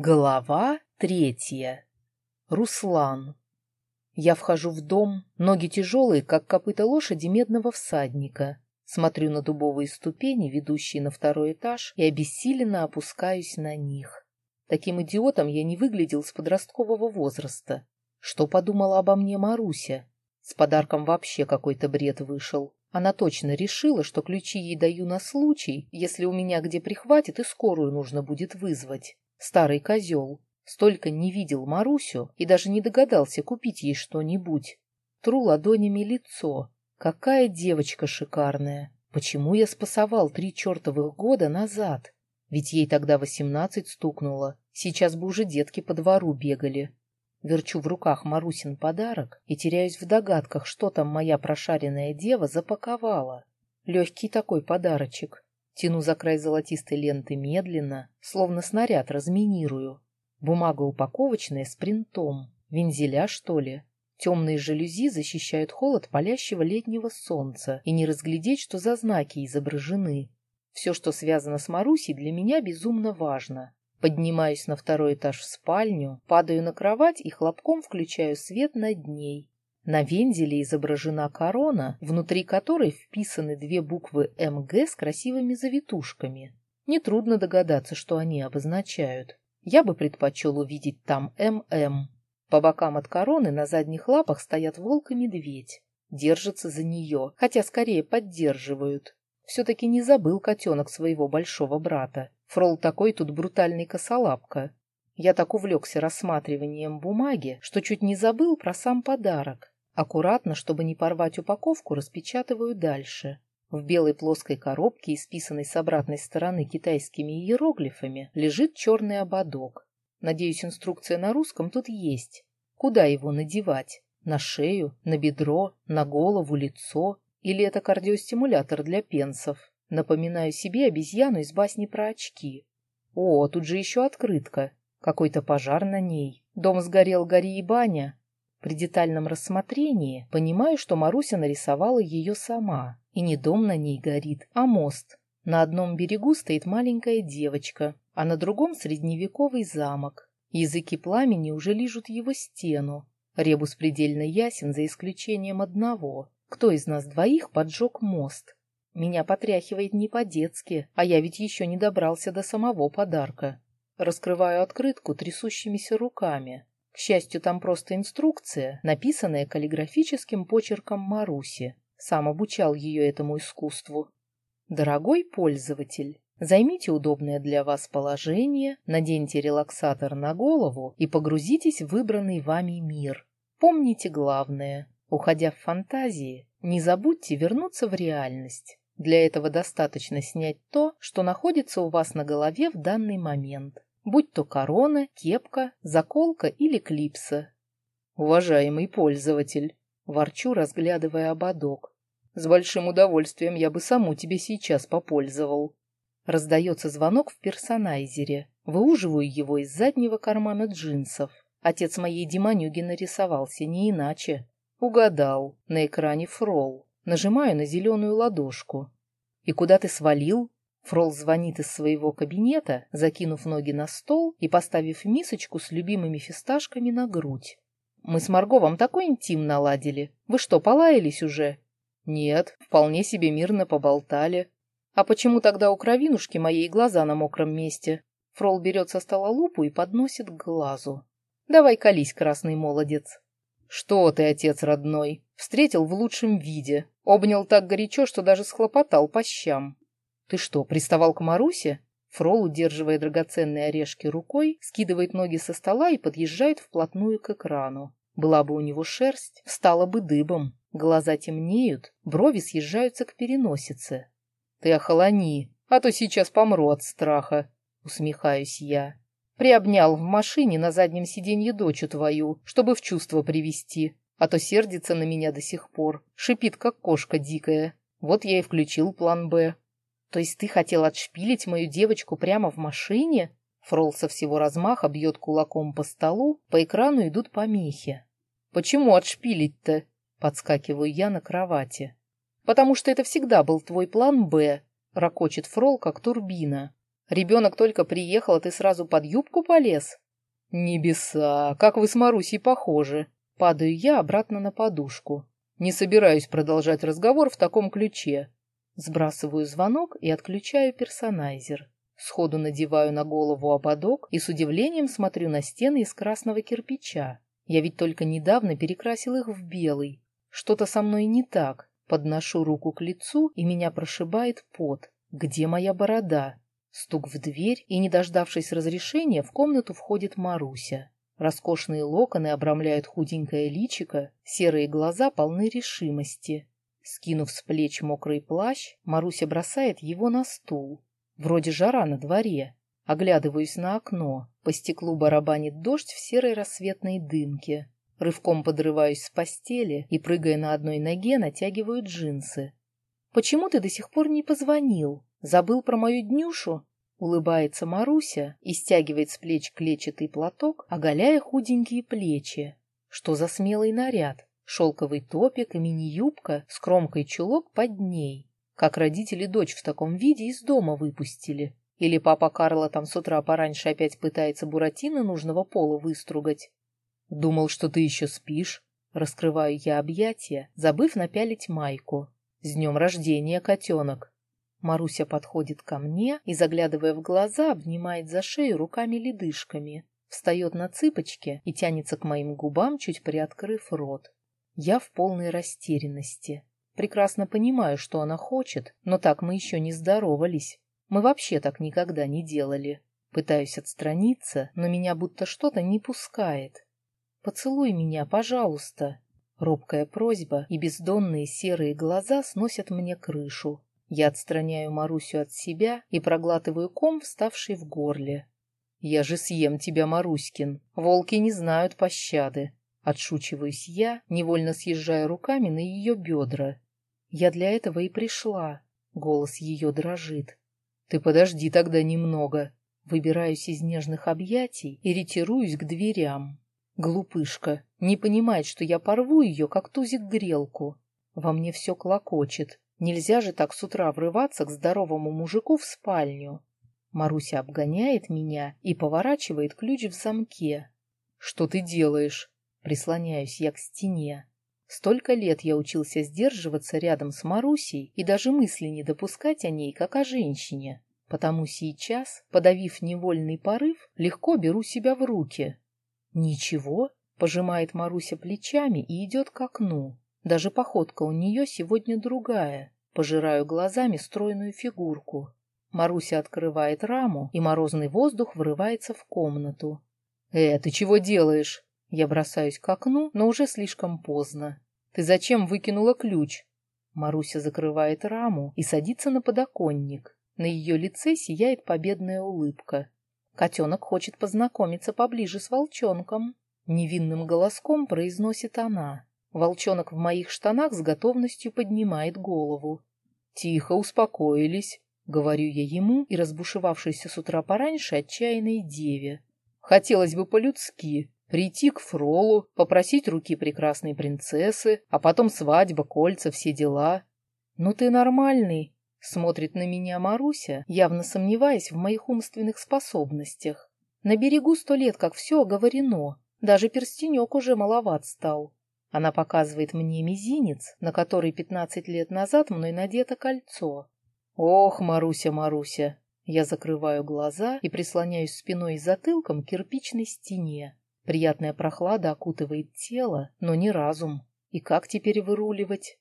Глава третья. Руслан. Я вхожу в дом, ноги тяжелые, как копыта лошади медного всадника. Смотрю на дубовые ступени, ведущие на второй этаж, и обессиленно опускаюсь на них. Таким идиотом я не выглядел с подросткового возраста. Что подумала обо мне Маруся? С подарком вообще какой-то бред вышел. Она точно решила, что ключи ей даю на случай, если у меня где прихватит и скорую нужно будет вызвать. Старый козел. Столько не видел Марусю и даже не догадался купить ей что-нибудь. Тру ладонями лицо. Какая девочка шикарная. Почему я спасовал три чертовых года назад? Ведь ей тогда восемнадцать стукнуло. Сейчас бы уже детки по двору бегали. Верчу в руках Марусин подарок и теряюсь в догадках, что там моя прошаренная дева запаковала. Легкий такой подарочек. Тяну за край золотистой ленты медленно, словно снаряд разминирую. Бумага упаковочная с принтом. Вензеля, что ли? Темные жалюзи защищают холод палящего летнего солнца, и не разглядеть, что за знаки изображены. Все, что связано с Марусей, для меня безумно важно. Поднимаюсь на второй этаж в спальню, падаю на кровать и хлопком включаю свет над ней. На вензеле изображена корона, внутри которой вписаны две буквы МГ с красивыми завитушками. Нетрудно догадаться, что они обозначают. Я бы предпочел увидеть там ММ. По бокам от короны на задних лапах стоят волк и медведь. Держатся за нее, хотя скорее поддерживают. Все-таки не забыл котенок своего большого брата. Фрол такой тут брутальный косолапка. Я так увлекся рассматриванием бумаги, что чуть не забыл про сам подарок. Аккуратно, чтобы не порвать упаковку, распечатываю дальше. В белой плоской коробке, исписанной с обратной стороны китайскими иероглифами, лежит черный ободок. Надеюсь, инструкция на русском тут есть. Куда его надевать? На шею, на бедро, на голову, лицо? Или это кардиостимулятор для пенсов? Напоминаю себе обезьяну из басни про очки. О, тут же еще открытка. Какой-то пожар на ней. Дом сгорел, гори и баня. При детальном рассмотрении понимаю, что Маруся нарисовала ее сама. И не дом на ней горит, а мост. На одном берегу стоит маленькая девочка, а на другом средневековый замок. Языки пламени уже лижут его стену. Ребус предельно ясен за исключением одного. Кто из нас двоих поджег мост? Меня потряхивает не по-детски, а я ведь еще не добрался до самого подарка. Раскрываю открытку трясущимися руками. К счастью, там просто инструкция, написанная каллиграфическим почерком Маруси. Сам обучал ее этому искусству. Дорогой пользователь, займите удобное для вас положение, наденьте релаксатор на голову и погрузитесь в выбранный вами мир. Помните главное. Уходя в фантазии, не забудьте вернуться в реальность. Для этого достаточно снять то, что находится у вас на голове в данный момент будь то корона, кепка, заколка или клипса. Уважаемый пользователь, ворчу, разглядывая ободок. С большим удовольствием я бы саму тебе сейчас попользовал. Раздается звонок в персонайзере. Выуживаю его из заднего кармана джинсов. Отец моей демонюги нарисовался не иначе. Угадал. На экране фрол. Нажимаю на зеленую ладошку. «И куда ты свалил?» Фрол звонит из своего кабинета, закинув ноги на стол и поставив мисочку с любимыми фисташками на грудь. «Мы с Марго вам такой интим наладили. Вы что, полаялись уже?» «Нет, вполне себе мирно поболтали. А почему тогда у кровинушки моей глаза на мокром месте?» Фрол берет со стола лупу и подносит к глазу. «Давай колись, красный молодец». «Что ты, отец родной?» Встретил в лучшем виде. Обнял так горячо, что даже схлопотал по щам. «Ты что, приставал к Марусе?» Фрол, удерживая драгоценные орешки рукой, скидывает ноги со стола и подъезжает вплотную к экрану. Была бы у него шерсть, стала бы дыбом. Глаза темнеют, брови съезжаются к переносице. «Ты охолони, а то сейчас помру от страха», — усмехаюсь я. Приобнял в машине на заднем сиденье дочу твою, чтобы в чувство привести, а то сердится на меня до сих пор, шипит, как кошка дикая. Вот я и включил план «Б». То есть ты хотел отшпилить мою девочку прямо в машине? Фрол со всего размаха бьет кулаком по столу, по экрану идут помехи. Почему отшпилить-то? Подскакиваю я на кровати. Потому что это всегда был твой план «Б», ракочет Фрол, как турбина. Ребенок только приехал, а ты сразу под юбку полез? Небеса, как вы с Марусей похожи. Падаю я обратно на подушку. Не собираюсь продолжать разговор в таком ключе. Сбрасываю звонок и отключаю персонайзер. Сходу надеваю на голову ободок и с удивлением смотрю на стены из красного кирпича. Я ведь только недавно перекрасил их в белый. Что-то со мной не так. Подношу руку к лицу, и меня прошибает пот. Где моя борода? Стук в дверь, и, не дождавшись разрешения, в комнату входит Маруся. Роскошные локоны обрамляют худенькое личико, серые глаза полны решимости. Скинув с плеч мокрый плащ, Маруся бросает его на стул. Вроде жара на дворе. Оглядываюсь на окно. По стеклу барабанит дождь в серой рассветной дымке. Рывком подрываюсь с постели и, прыгая на одной ноге, натягиваю джинсы. «Почему ты до сих пор не позвонил? Забыл про мою днюшу?» Улыбается Маруся и стягивает с плеч клетчатый платок, оголяя худенькие плечи. Что за смелый наряд? Шелковый топик и мини-юбка с кромкой чулок под ней. Как родители дочь в таком виде из дома выпустили. Или папа Карла там с утра пораньше опять пытается Буратино нужного пола выстругать. Думал, что ты еще спишь. Раскрываю я объятия, забыв напялить майку. С днем рождения, котенок. Маруся подходит ко мне и, заглядывая в глаза, обнимает за шею руками-ледышками, встает на цыпочки и тянется к моим губам, чуть приоткрыв рот. Я в полной растерянности. Прекрасно понимаю, что она хочет, но так мы еще не здоровались. Мы вообще так никогда не делали. Пытаюсь отстраниться, но меня будто что-то не пускает. «Поцелуй меня, пожалуйста!» Робкая просьба и бездонные серые глаза сносят мне крышу. Я отстраняю Марусю от себя и проглатываю ком, вставший в горле. «Я же съем тебя, Маруськин. Волки не знают пощады». Отшучиваюсь я, невольно съезжая руками на ее бедра. «Я для этого и пришла». Голос ее дрожит. «Ты подожди тогда немного». Выбираюсь из нежных объятий и ретируюсь к дверям. Глупышка, не понимает, что я порву ее, как тузик грелку. Во мне все клокочет. Нельзя же так с утра врываться к здоровому мужику в спальню. Маруся обгоняет меня и поворачивает ключ в замке. «Что ты делаешь?» Прислоняюсь я к стене. Столько лет я учился сдерживаться рядом с Марусей и даже мысли не допускать о ней, как о женщине. Потому сейчас, подавив невольный порыв, легко беру себя в руки. «Ничего», — пожимает Маруся плечами и идет к окну. Даже походка у нее сегодня другая. Пожираю глазами стройную фигурку. Маруся открывает раму, и морозный воздух врывается в комнату. «Э, ты чего делаешь?» Я бросаюсь к окну, но уже слишком поздно. «Ты зачем выкинула ключ?» Маруся закрывает раму и садится на подоконник. На ее лице сияет победная улыбка. Котенок хочет познакомиться поближе с волчонком. Невинным голоском произносит она. Волчонок в моих штанах с готовностью поднимает голову. «Тихо, успокоились», — говорю я ему и разбушевавшейся с утра пораньше отчаянной деве. «Хотелось бы по-людски прийти к Фролу, попросить руки прекрасной принцессы, а потом свадьба, кольца, все дела. Ну ты нормальный, Смотрит на меня Маруся, явно сомневаясь в моих умственных способностях. На берегу сто лет, как все оговорено. Даже перстенек уже маловат стал. Она показывает мне мизинец, на который пятнадцать лет назад мной надето кольцо. Ох, Маруся, Маруся! Я закрываю глаза и прислоняюсь спиной и затылком к кирпичной стене. Приятная прохлада окутывает тело, но не разум. И как теперь выруливать?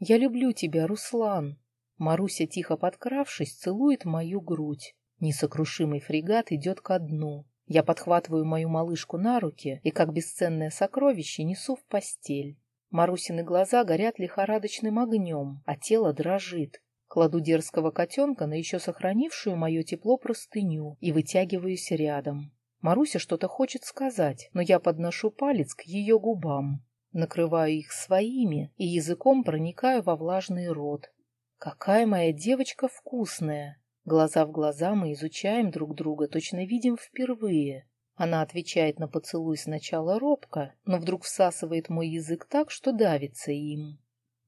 Я люблю тебя, Руслан. Маруся, тихо подкравшись, целует мою грудь. Несокрушимый фрегат идет ко дну. Я подхватываю мою малышку на руки и, как бесценное сокровище, несу в постель. Марусины глаза горят лихорадочным огнем, а тело дрожит. Кладу дерзкого котенка на еще сохранившую мое тепло простыню и вытягиваюсь рядом. Маруся что-то хочет сказать, но я подношу палец к ее губам. Накрываю их своими и языком проникаю во влажный рот, Какая моя девочка вкусная! Глаза в глаза мы изучаем друг друга, точно видим впервые. Она отвечает на поцелуй сначала робко, но вдруг всасывает мой язык так, что давится им.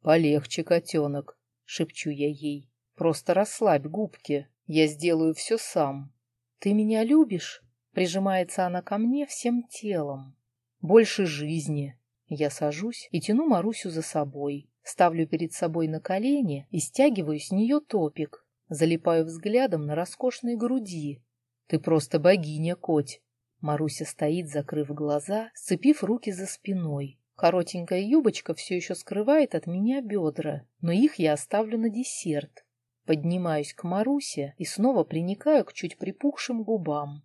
«Полегче, котенок!» — шепчу я ей. «Просто расслабь губки. Я сделаю все сам. Ты меня любишь? Прижимается она ко мне всем телом. Больше жизни. Я сажусь и тяну Марусю за собой. Ставлю перед собой на колени и стягиваю с нее топик. Залипаю взглядом на роскошные груди. Ты просто богиня, Коть. Маруся стоит, закрыв глаза, сцепив руки за спиной. Коротенькая юбочка все еще скрывает от меня бедра, но их я оставлю на десерт. Поднимаюсь к Марусе и снова приникаю к чуть припухшим губам.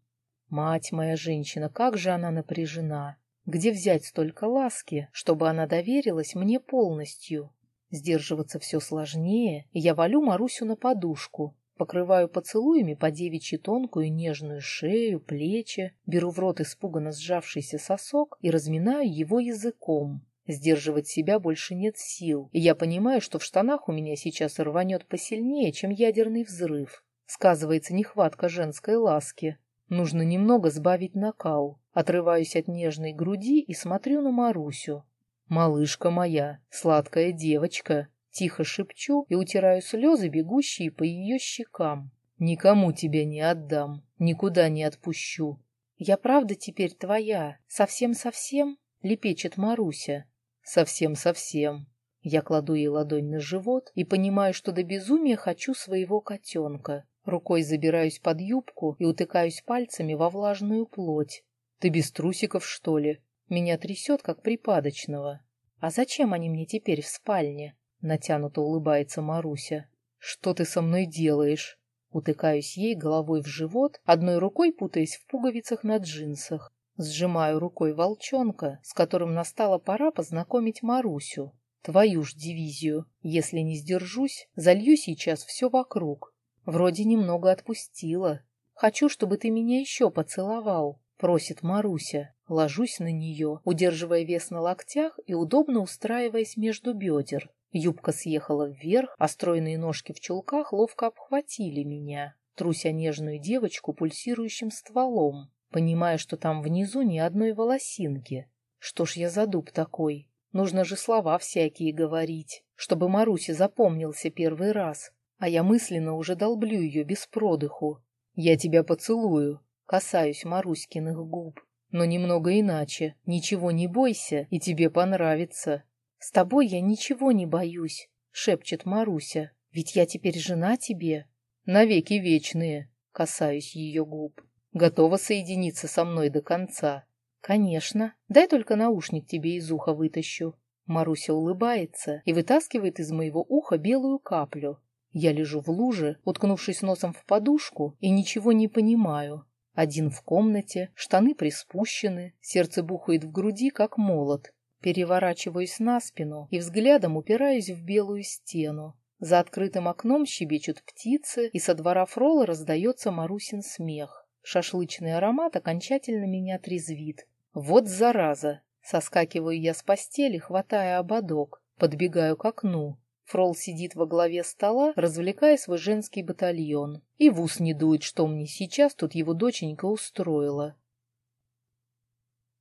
Мать моя женщина, как же она напряжена! Где взять столько ласки, чтобы она доверилась мне полностью? Сдерживаться все сложнее, и я валю Марусю на подушку, покрываю поцелуями по девичьи тонкую нежную шею, плечи, беру в рот испуганно сжавшийся сосок и разминаю его языком. Сдерживать себя больше нет сил, и я понимаю, что в штанах у меня сейчас рванет посильнее, чем ядерный взрыв. Сказывается нехватка женской ласки. Нужно немного сбавить накал. Отрываюсь от нежной груди и смотрю на Марусю. «Малышка моя, сладкая девочка!» Тихо шепчу и утираю слезы, бегущие по ее щекам. «Никому тебя не отдам, никуда не отпущу». «Я правда теперь твоя? Совсем-совсем?» — лепечет Маруся. Совсем-совсем. Я кладу ей ладонь на живот и понимаю, что до безумия хочу своего котенка. Рукой забираюсь под юбку и утыкаюсь пальцами во влажную плоть. Ты без трусиков, что ли? Меня трясет, как припадочного. А зачем они мне теперь в спальне? Натянуто улыбается Маруся. Что ты со мной делаешь? Утыкаюсь ей головой в живот, одной рукой путаясь в пуговицах на джинсах. Сжимаю рукой волчонка, с которым настала пора познакомить Марусю. Твою ж дивизию. Если не сдержусь, залью сейчас все вокруг. Вроде немного отпустила. Хочу, чтобы ты меня еще поцеловал, просит Маруся. Ложусь на нее, удерживая вес на локтях и удобно устраиваясь между бедер. Юбка съехала вверх, а стройные ножки в чулках ловко обхватили меня, труся нежную девочку пульсирующим стволом понимая, что там внизу ни одной волосинки. Что ж я за дуб такой? Нужно же слова всякие говорить, чтобы Марусе запомнился первый раз. А я мысленно уже долблю ее без продыху. Я тебя поцелую, касаюсь Маруськиных губ. Но немного иначе. Ничего не бойся, и тебе понравится. С тобой я ничего не боюсь, шепчет Маруся. Ведь я теперь жена тебе. Навеки вечные, касаюсь ее губ. Готова соединиться со мной до конца? Конечно. Дай только наушник тебе из уха вытащу. Маруся улыбается и вытаскивает из моего уха белую каплю. Я лежу в луже, уткнувшись носом в подушку, и ничего не понимаю. Один в комнате, штаны приспущены, сердце бухает в груди, как молот. Переворачиваюсь на спину и взглядом упираюсь в белую стену. За открытым окном щебечут птицы, и со двора фрола раздается Марусин смех. Шашлычный аромат окончательно меня трезвит. Вот зараза! Соскакиваю я с постели, хватая ободок. Подбегаю к окну. Фрол сидит во главе стола, развлекая свой женский батальон. И в ус не дует, что мне сейчас тут его доченька устроила.